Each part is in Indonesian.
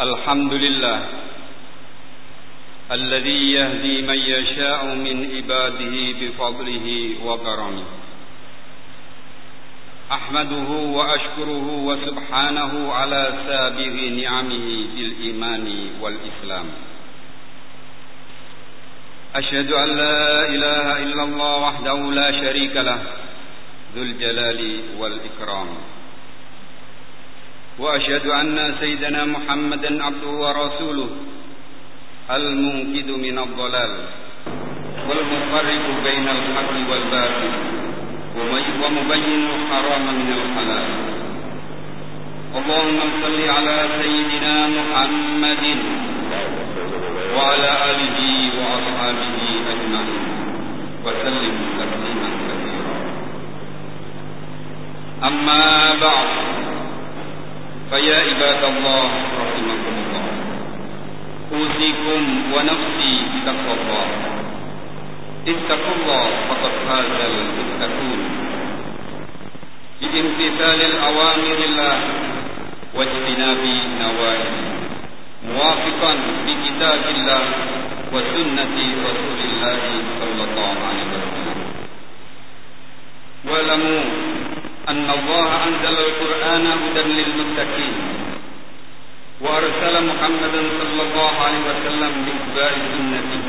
الحمد لله الذي يهدي من يشاء من عباده بفضله وكرمه. أحمده وأشكره وسبحانه على سابغ نعمه بالإيمان والإسلام. أشهد أن لا إله إلا الله وحده لا شريك له ذو الجلال والإكرام. وأشهد أن سيدنا محمدا عبده ورسوله المنقذ من الضلال والمفرق بين الحق والباطل ومبين الحرام من الحلال. اللهم صل على سيدنا محمد وعلى آله وأصحابه أجمعين وسلم تسليما كثيرا أما بعد فيا عباد الله رحمكم الله أوصيكم ونفسي بتقوى الله اتقوا الله فقد فاز المتقون بامتثال الأوامر الله واجتناب نواهيه موافقا بكتاب الله وسنة رسول الله صلى الله عليه وسلم واعلموا أن الله أنزل القرآن هدى للمتقين وأرسل محمدا صلى الله عليه وسلم سنته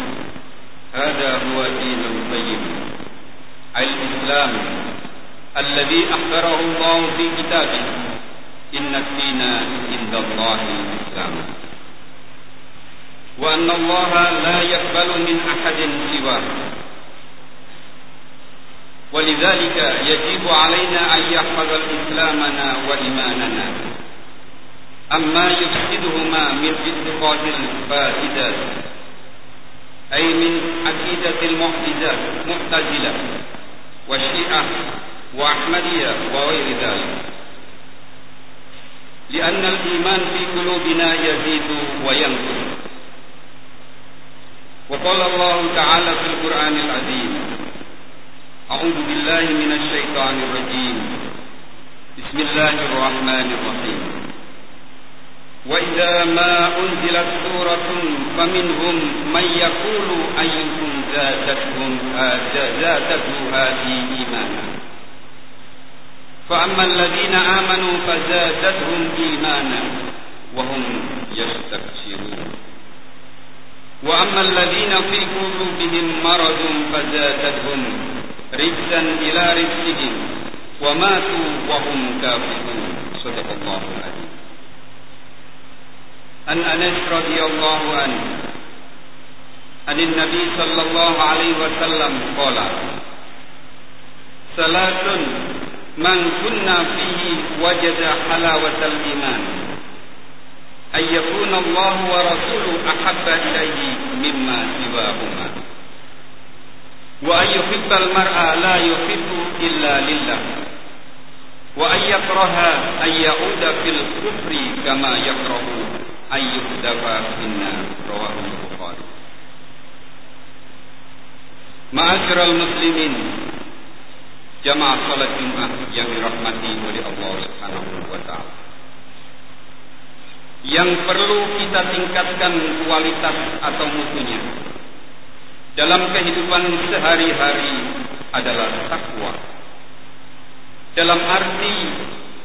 هذا هو دين القيم. الإسلام الذي أخبره الله في كتابه. إن الدين عند الله الإسلام. وأن الله لا يقبل من أحد سواه. ولذلك يجب علينا أن يحفظ الإسلامنا وإيماننا. أما يفسدهما من اتخاذ الفاسدات أي من عقيدة المحدثات معتزلة والشيعة وأحمدية وغير ذلك. لأن الإيمان في قلوبنا يزيد وينقص. وقال الله تعالى في القرآن العظيم أعوذ بالله من الشيطان الرجيم. بسم الله الرحمن الرحيم. وإذا ما أنزلت سورة فمنهم من يقول أيكم زادتهم زادته هذه إيمانا؟ فأما الذين آمنوا فزادتهم إيمانا وهم يستبشرون. وأما الذين في قلوبهم مرض فزادتهم رجسا إلى رجسهم وماتوا وهم كافرون. صدق الله العظيم. عن أنس رضي الله عنه عن النبي صلى الله عليه وسلم قال ثلاث من كنا فيه وجد حلاوة الإيمان أن يكون الله ورسوله أحب إليه مما سواهما وأن يحب المرء لا يحب إلا لله وأن يكره أن يعود في الكفر كما يكره ayyuh dafa finna rawahul bukhari ma'asyiral muslimin jamaah salat Jumat yang dirahmati oleh Allah Subhanahu wa taala yang perlu kita tingkatkan kualitas atau mutunya dalam kehidupan sehari-hari adalah takwa. Dalam arti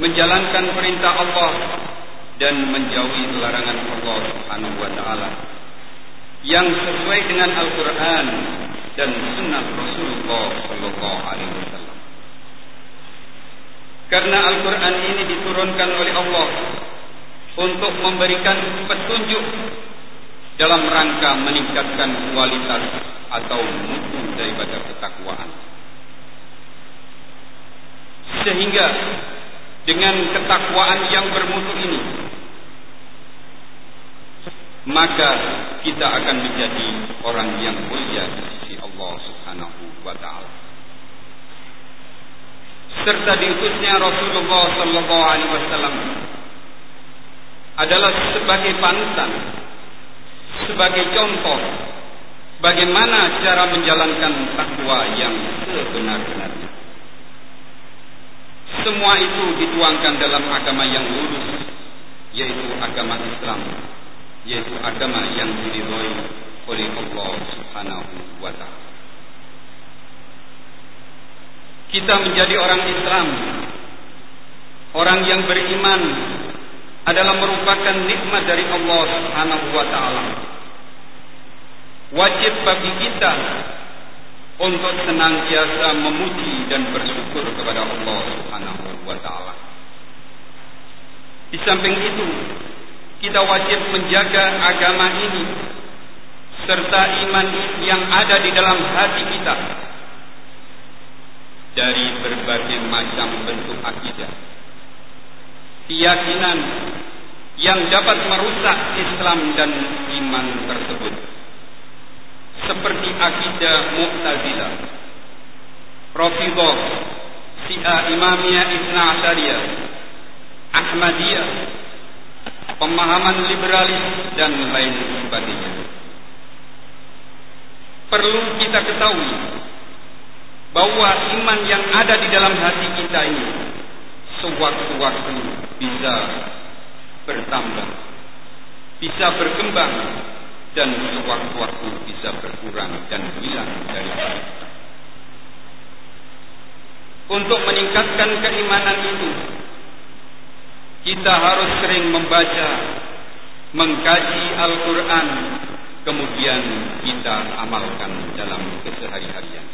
menjalankan perintah Allah dan menjauhi larangan Allah Subhanahu wa taala yang sesuai dengan Al-Qur'an dan sunnah Rasulullah sallallahu alaihi wasallam. Karena Al-Quran ini diturunkan oleh Allah untuk memberikan petunjuk dalam rangka meningkatkan kualitas atau mutu daripada ketakwaan. Sehingga dengan ketakwaan yang bermutu ini maka kita akan menjadi orang yang mulia di sisi Allah Subhanahu wa taala. Serta diutusnya Rasulullah sallallahu alaihi wasallam adalah sebagai panutan sebagai contoh bagaimana cara menjalankan takwa yang sebenar-benarnya. Semua itu dituangkan dalam agama yang lurus yaitu agama Islam agama yang diridhoi oleh Allah Subhanahu wa taala. Kita menjadi orang Islam, orang yang beriman adalah merupakan nikmat dari Allah Subhanahu wa taala. Wajib bagi kita untuk senantiasa memuji dan bersyukur kepada Allah Subhanahu wa taala. Di samping itu, kita wajib menjaga agama ini serta iman yang ada di dalam hati kita dari berbagai macam bentuk akidah, keyakinan yang dapat merusak Islam dan iman tersebut. Seperti akidah Mu'tazilah, Rafidhah, Syiah Imamiyah Ibn Asyariyah, Ahmadiyah, pemahaman liberalis dan lain sebagainya. Perlu kita ketahui bahwa iman yang ada di dalam hati kita ini sewaktu-waktu bisa bertambah, bisa berkembang dan sewaktu-waktu bisa berkurang dan hilang dari kita. Untuk meningkatkan keimanan itu, kita harus sering membaca, mengkaji Al-Quran, kemudian kita amalkan dalam kesehari-harian.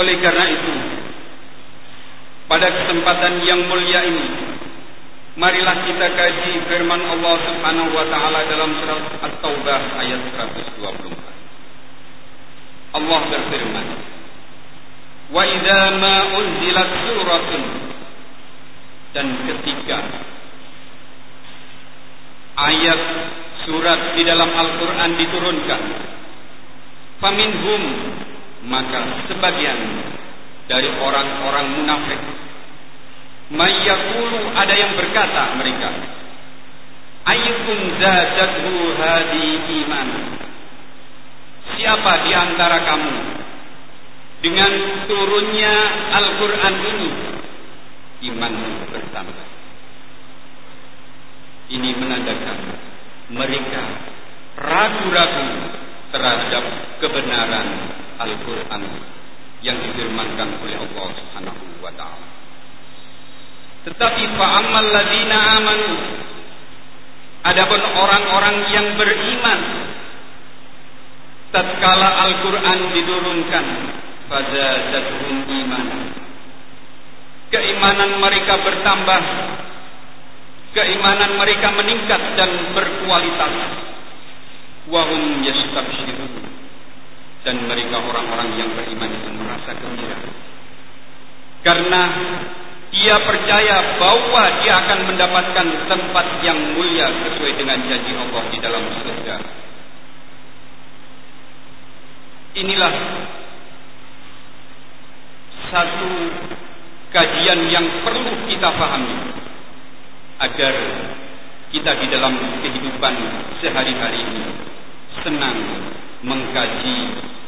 Oleh karena itu, pada kesempatan yang mulia ini, marilah kita kaji firman Allah Subhanahu wa taala dalam surat At-Taubah ayat 124. Allah berfirman, "Wa idza ma unzilat suratun" dan ketika ayat surat di dalam Al-Qur'an diturunkan, faminhum maka sebagian dari orang-orang munafik Mayyakulu ada yang berkata mereka Ayyukum zadatuhu hadi iman. Siapa di antara kamu Dengan turunnya Al-Quran ini Iman bertambah Ini menandakan Mereka ragu-ragu Terhadap kebenaran Al-Quran Yang difirmankan oleh Allah Subhanahu wa ta'ala. Tetapi fa'amal ladina amanu Adapun orang-orang yang beriman tatkala Al-Qur'an diturunkan pada zatuhum iman keimanan mereka bertambah keimanan mereka meningkat dan berkualitas. Wahum yastabshirun dan mereka orang-orang yang beriman itu merasa gembira. Karena ia percaya bahwa dia akan mendapatkan tempat yang mulia sesuai dengan janji Allah di dalam surga. Inilah satu kajian yang perlu kita pahami agar kita di dalam kehidupan sehari-hari ini senang mengkaji,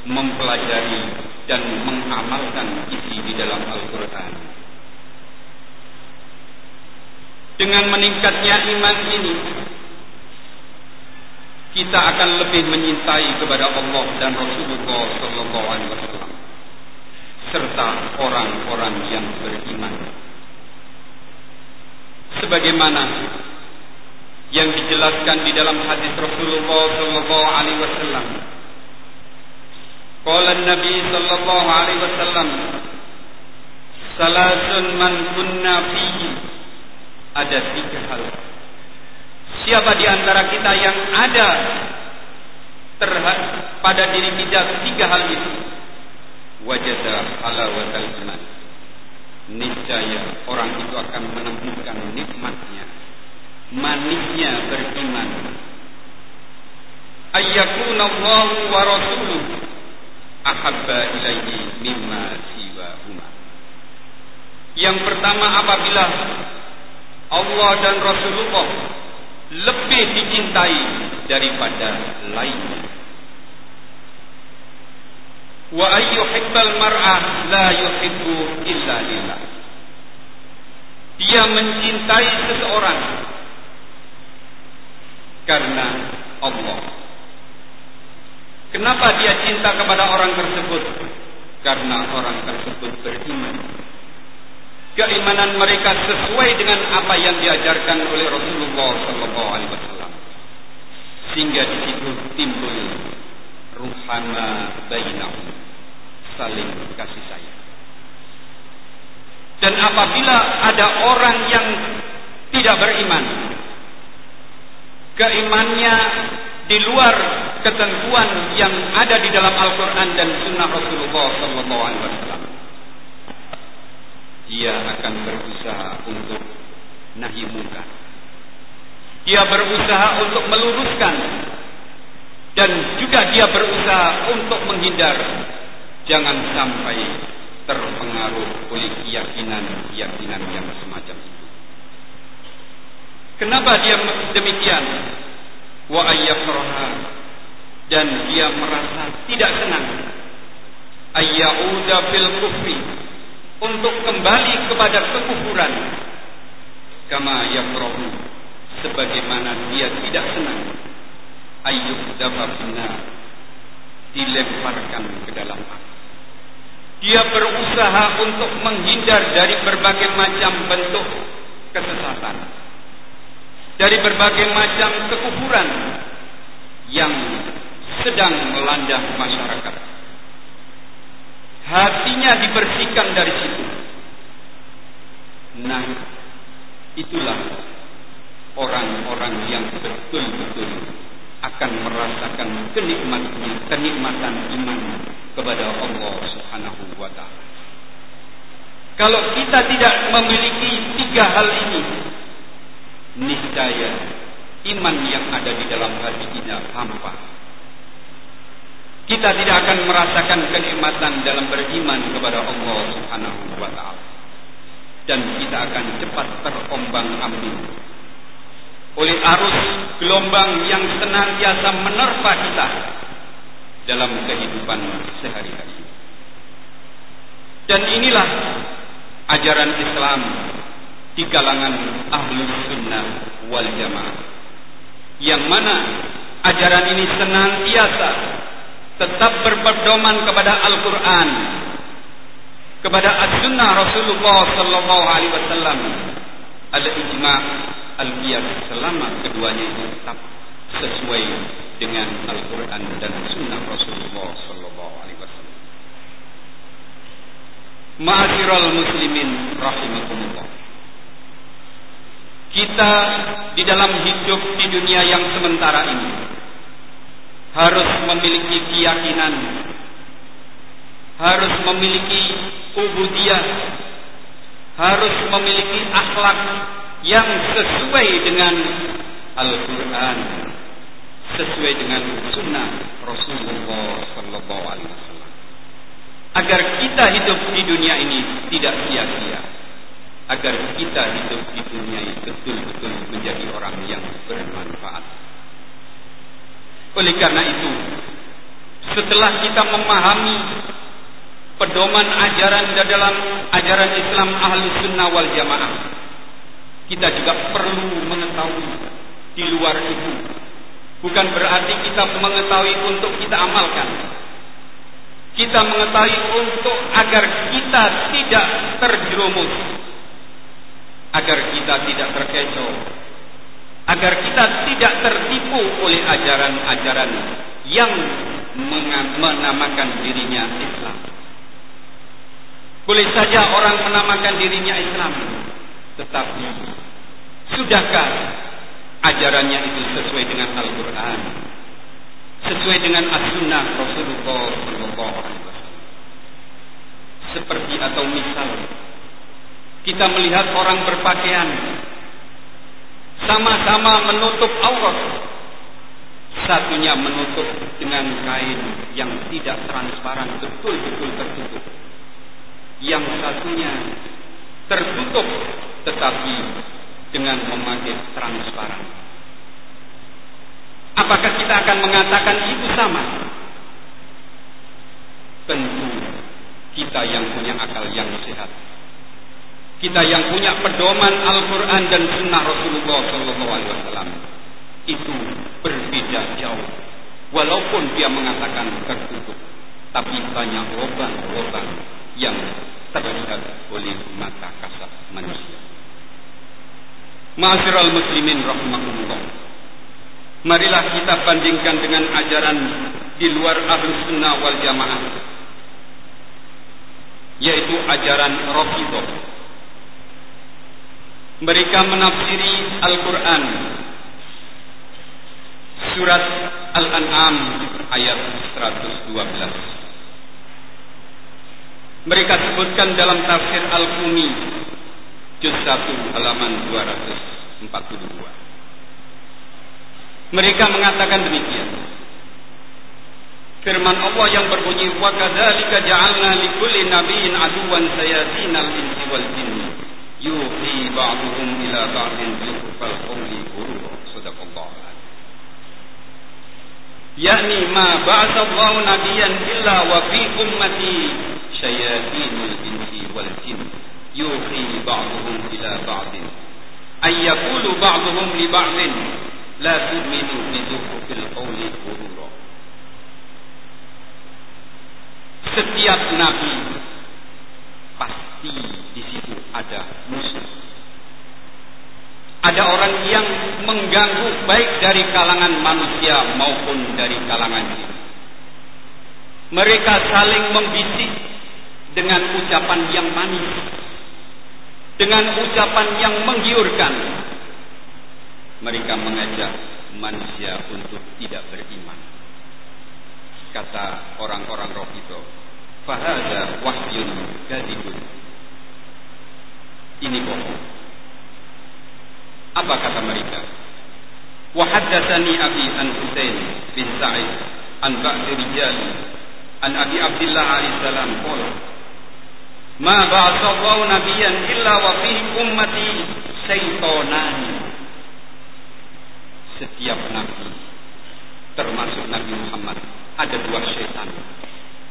mempelajari dan mengamalkan isi di dalam Al-Qur'an. Dengan meningkatnya iman ini kita akan lebih menyintai kepada Allah dan Rasulullah sallallahu alaihi wasallam serta orang-orang yang beriman. Sebagaimana yang dijelaskan di dalam hadis Rasulullah sallallahu alaihi wasallam. Qala Nabi sallallahu alaihi wasallam Salasun man kunna fihi ada tiga hal. Siapa di antara kita yang ada terhadap pada diri kita tiga hal itu? Wajada halawatal iman. Niscaya orang itu akan menemukan nikmatnya, manisnya beriman. Ayyakuna Allah wa rasuluh ahabba ilaihi mimma siwahuma. Yang pertama apabila Allah dan Rasulullah lebih dicintai daripada lainnya. Wa ayyuhibbal mar'ah la yuhibbu illa lillah. Dia mencintai seseorang karena Allah. Kenapa dia cinta kepada orang tersebut? Karena orang tersebut beriman. Keimanan mereka sesuai dengan apa yang diajarkan oleh Rasulullah Sallallahu Alaihi Wasallam. Sehingga di situ timbul ruhana bainahum saling kasih sayang. Dan apabila ada orang yang tidak beriman, keimannya di luar ketentuan yang ada di dalam Al-Quran dan Sunnah Rasulullah Sallallahu Alaihi Wasallam, dia akan berusaha untuk nahi munkar. Dia berusaha untuk meluruskan dan juga dia berusaha untuk menghindar jangan sampai terpengaruh oleh keyakinan-keyakinan yang semacam itu. Kenapa dia demikian? Wa ayyakraha dan dia merasa tidak senang ayyauda fil kufri untuk kembali kepada kekufuran kama yakrahu sebagaimana dia tidak senang ayyub dafa dilemparkan ke dalam api dia berusaha untuk menghindar dari berbagai macam bentuk kesesatan. Dari berbagai macam kekufuran yang sedang melanda masyarakat. Hatinya dibersihkan dari situ. Nah, itulah orang-orang yang betul-betul akan merasakan kenikmatnya, kenikmatan iman kepada Allah Subhanahu wa taala. Kalau kita tidak memiliki tiga hal ini, niscaya iman yang ada di dalam hati kita hampa. Kita tidak akan merasakan kenikmatan dalam beriman kepada Allah Subhanahu wa taala. Dan kita akan cepat terombang-ambing oleh arus gelombang yang senantiasa menerpa kita dalam kehidupan sehari-hari. Dan inilah ajaran Islam di kalangan ahlu sunnah wal jamaah. Yang mana ajaran ini senantiasa tetap berpedoman kepada Al-Quran, kepada As-Sunnah Rasulullah Sallallahu Alaihi Wasallam, al-ijma' al-qiyas selama keduanya itu tetap sesuai dengan Al-Quran dan Sunnah Rasulullah Sallallahu Alaihi Wasallam. Ma'asyiral muslimin rahimakumullah. Kita di dalam hidup di dunia yang sementara ini harus memiliki keyakinan, harus memiliki ubudiyah, harus memiliki akhlak yang sesuai dengan Al-Quran sesuai dengan sunnah Rasulullah Sallallahu Alaihi Wasallam. Agar kita hidup di dunia ini tidak sia-sia. Agar kita hidup di dunia ini betul-betul menjadi orang yang bermanfaat. Oleh karena itu setelah kita memahami pedoman ajaran dalam ajaran Islam ahlu sunnah wal jamaah kita juga perlu mengetahui di luar itu bukan berarti kita mengetahui untuk kita amalkan. Kita mengetahui untuk agar kita tidak terjerumus. Agar kita tidak terkecoh. Agar kita tidak tertipu oleh ajaran-ajaran yang menamakan dirinya Islam. Boleh saja orang menamakan dirinya Islam tetapi sudahkah ajarannya itu sesuai dengan Al-Quran, sesuai dengan As-Sunnah Rasulullah Sallallahu Alaihi Wasallam. Seperti atau misal kita melihat orang berpakaian sama-sama menutup aurat, satunya menutup dengan kain yang tidak transparan betul-betul tertutup, yang satunya tertutup tetapi dengan memakai transparan. Apakah kita akan mengatakan itu sama? Tentu kita yang punya akal yang sehat. Kita yang punya pedoman Al-Quran dan Sunnah Rasulullah Wasallam itu berbeda jauh. Walaupun dia mengatakan tertutup, tapi banyak lubang-lubang yang terlihat oleh mata kasat manusia. Ma'asyiral muslimin rahimakumullah. Marilah kita bandingkan dengan ajaran di luar ahlus sunnah wal jamaah. Yaitu ajaran Rafidah. Mereka menafsiri Al-Quran. Surat Al-An'am ayat 112. Mereka sebutkan dalam tafsir Al-Qumi juz 1 halaman 242. Mereka mengatakan demikian. Firman Allah yang berbunyi wa kadzalika ja'alna likulli nabiyyin aduwan sayatin al-insi wal jinni yuhi ba'duhum ila ba'din zukfal qawli ghurura sadaqallahu alaihi yakni ma ba'athallahu nabiyyan illa wa fi ummati syayatinul insi wal jinni yuhi ba'duhum ila ba'din. Ay yaqulu ba'duhum li ba'din. La tu'minu bi zuhril qawli ghurura. Setiap nabi pasti di situ ada musuh. Ada orang yang mengganggu baik dari kalangan manusia maupun dari kalangan jin. Mereka saling membisik dengan ucapan yang manis dengan ucapan yang menggiurkan. Mereka mengajak manusia untuk tidak beriman. Kata orang-orang itu, "Fahada wahyun gadibun." Ini bohong. Apa kata mereka? Wahaddatsani Abi an Husain bin Sa'id an rijal an Abi Abdullah alaihi salam qala Ma ba'atsallahu nabiyyan illa wa fi ummati syaitonani. Setiap nabi termasuk Nabi Muhammad ada dua syaitan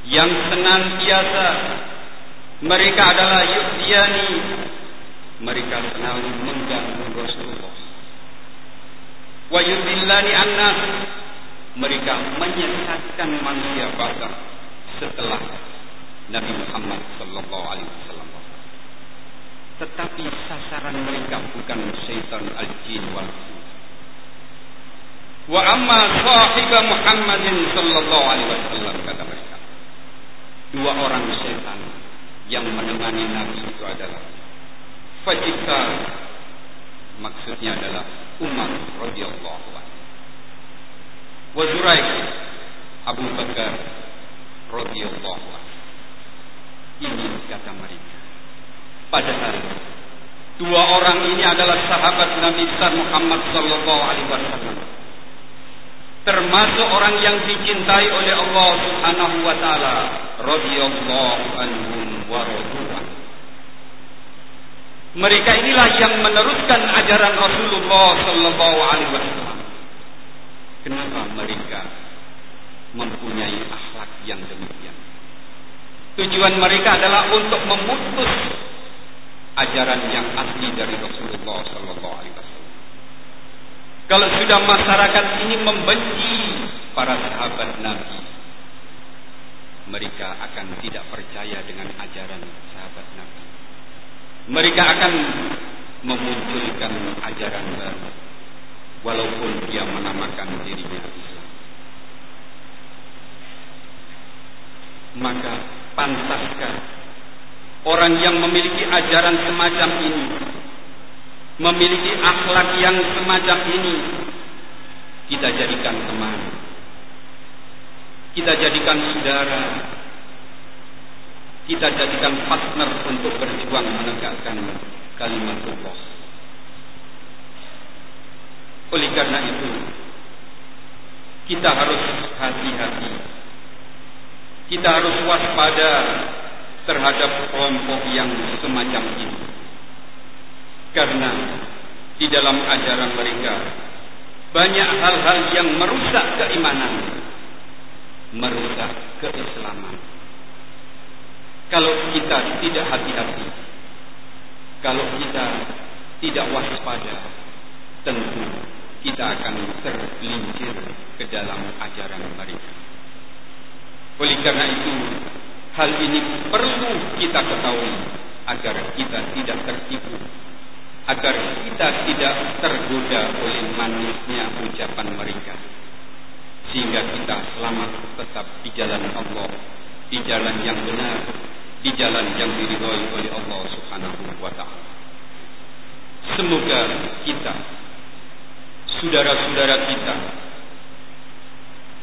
yang senantiasa mereka adalah yu'diyani mereka selalu mengganggu Rasulullah wa yudillani annas mereka menyesatkan manusia bahkan setelah Nabi Muhammad Sallallahu Alaihi Wasallam. Tetapi sasaran mereka bukan syaitan al-jin wal Wa amma sahiba Muhammadin Sallallahu Alaihi Wasallam kata mereka. Dua orang syaitan yang menemani Nabi itu adalah Fajika maksudnya adalah Umar radhiyallahu anhu. Wa Zuraik Abu Bakar radhiyallahu anhu. Ini kata mereka. Padahal dua orang ini adalah sahabat Nabi besar Muhammad sallallahu alaihi wasallam. Termasuk orang yang dicintai oleh Allah Subhanahu wa taala, radhiyallahu anhum wa Mereka inilah yang meneruskan ajaran Rasulullah sallallahu alaihi wasallam. Kenapa mereka mempunyai akhlak yang demikian? Tujuan mereka adalah untuk memutus ajaran yang asli dari Rasulullah Sallallahu Alaihi Wasallam. Kalau sudah masyarakat ini membenci para sahabat Nabi, mereka akan tidak percaya dengan ajaran sahabat Nabi. Mereka akan memunculkan ajaran baru, walaupun dia menamakan dirinya Islam. Maka pantaskah? Orang yang memiliki ajaran semacam ini memiliki akhlak yang semacam ini kita jadikan teman. Kita jadikan saudara. Kita jadikan partner untuk berjuang menegakkan kalimat Allah oleh karena itu kita harus hati-hati kita harus waspada terhadap kelompok yang semacam ini. Karena di dalam ajaran mereka banyak hal-hal yang merusak keimanan, merusak keislaman. Kalau kita tidak hati-hati, kalau kita tidak waspada, tentu kita akan tergelincir ke dalam ajaran mereka. Oleh karena itu, hal ini perlu kita ketahui agar kita tidak tertipu, agar kita tidak tergoda oleh manisnya ucapan mereka, sehingga kita selamat tetap di jalan Allah, di jalan yang benar, di jalan yang diridhoi oleh Allah Subhanahu wa taala. Semoga kita saudara-saudara kita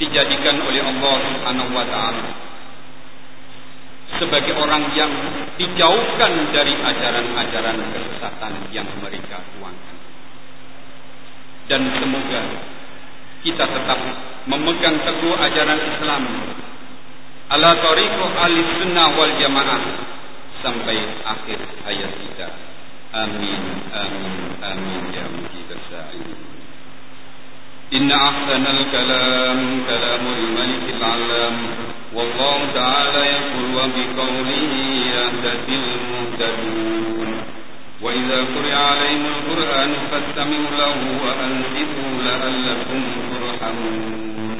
dijadikan oleh Allah Subhanahu wa taala sebagai orang yang dijauhkan dari ajaran-ajaran kesesatan yang mereka tuangkan. Dan semoga kita tetap memegang teguh ajaran Islam ala tariqu ahli sunnah wal jamaah sampai akhir hayat kita. Amin, amin, amin ya mujib sa'in. إن أحسن الكلام كلام الملك العلام. والله تعالى يقول وبقوله يهتدي المهتدون. وإذا قرئ عليهم القرآن فاستمعوا له وأنصتوا لعلكم ترحمون.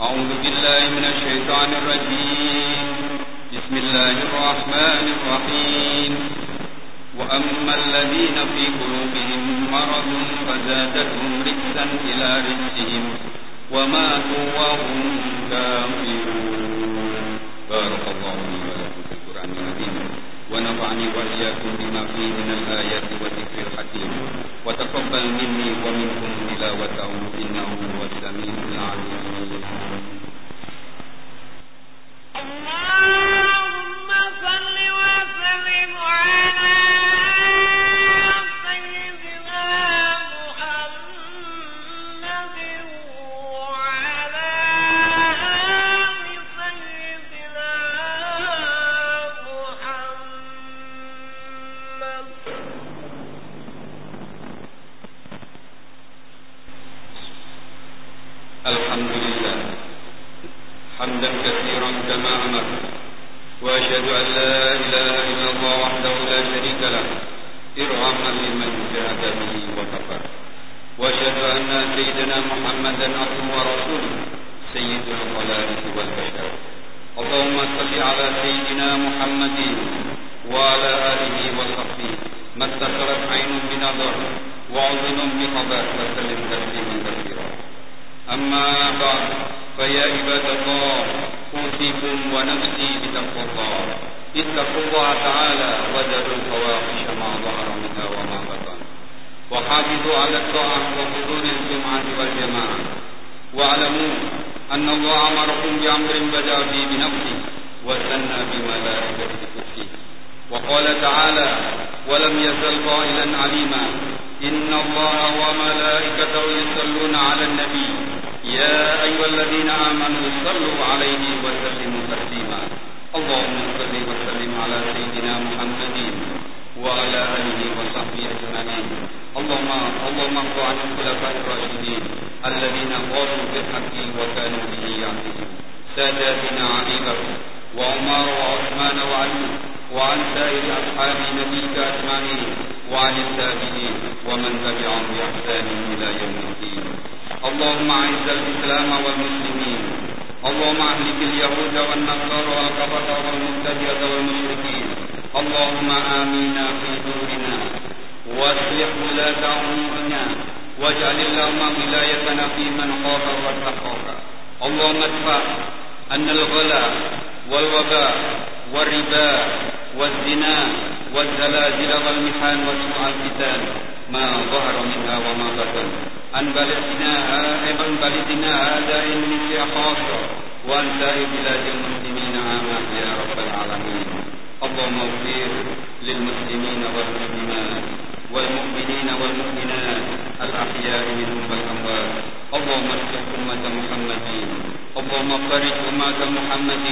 أعوذ بالله من الشيطان الرجيم. بسم الله الرحمن الرحيم. وأما الذين في قلوبهم مرض فزادتهم رجسا إلى رجسهم وماتوا وهم كافرون بارك الله لي ولكم في القرآن العظيم ونفعني وإياكم بما فيه من الآيات والذكر الحكيم. وتقبل مني ومنكم تلاوته إنه هو السميع العليم. اللهم وحافظوا على الطاعة وحضور الجمعة والجماعة. واعلموا أن الله أمركم بأمر بدأ به بنفسه وثنى بملائكة كرسيه وقال تعالى ولم يزل قائلا عليما إن الله وملائكته يصلون على النبي. يا أيها الذين آمنوا صلوا عليه وسلموا تسليما. اللهم صل وسلم على سيدنا محمد وعلى آله وصحبه أجمعين. اللهم اللهم ارض عن الخلفاء الراشدين الذين قالوا بالحق وكانوا به يعملون ساداتنا أبي بكر وعمر وعثمان وعلي وعن سائر أصحاب نبيك أجمعين وعن التابعين ومن تبعهم بإحسان إلى يوم الدين اللهم أعز الإسلام والمسلمين اللهم أهلك اليهود والنصارى والكفرة والمبتدئة والمشركين اللهم آمنا في دورنا واصلح ولاة أمورنا واجعل اللهم ولايتنا في من خافك واتقاك اللهم ادفع أن الغلا والوباء والربا والزنا والزلازل والمحان وسوء الفتن ما ظهر منها وما بطن عن بلدنا عن بلدنا هذا إنك خاصة وعن سائر بلاد المسلمين عامة يا رب العالمين اللهم اغفر للمسلمين والمسلمات والمؤمنين والمؤمنات الأحياء منهم والأموات. اللهم اغفر أمة محمد اللهم فرج أمة محمد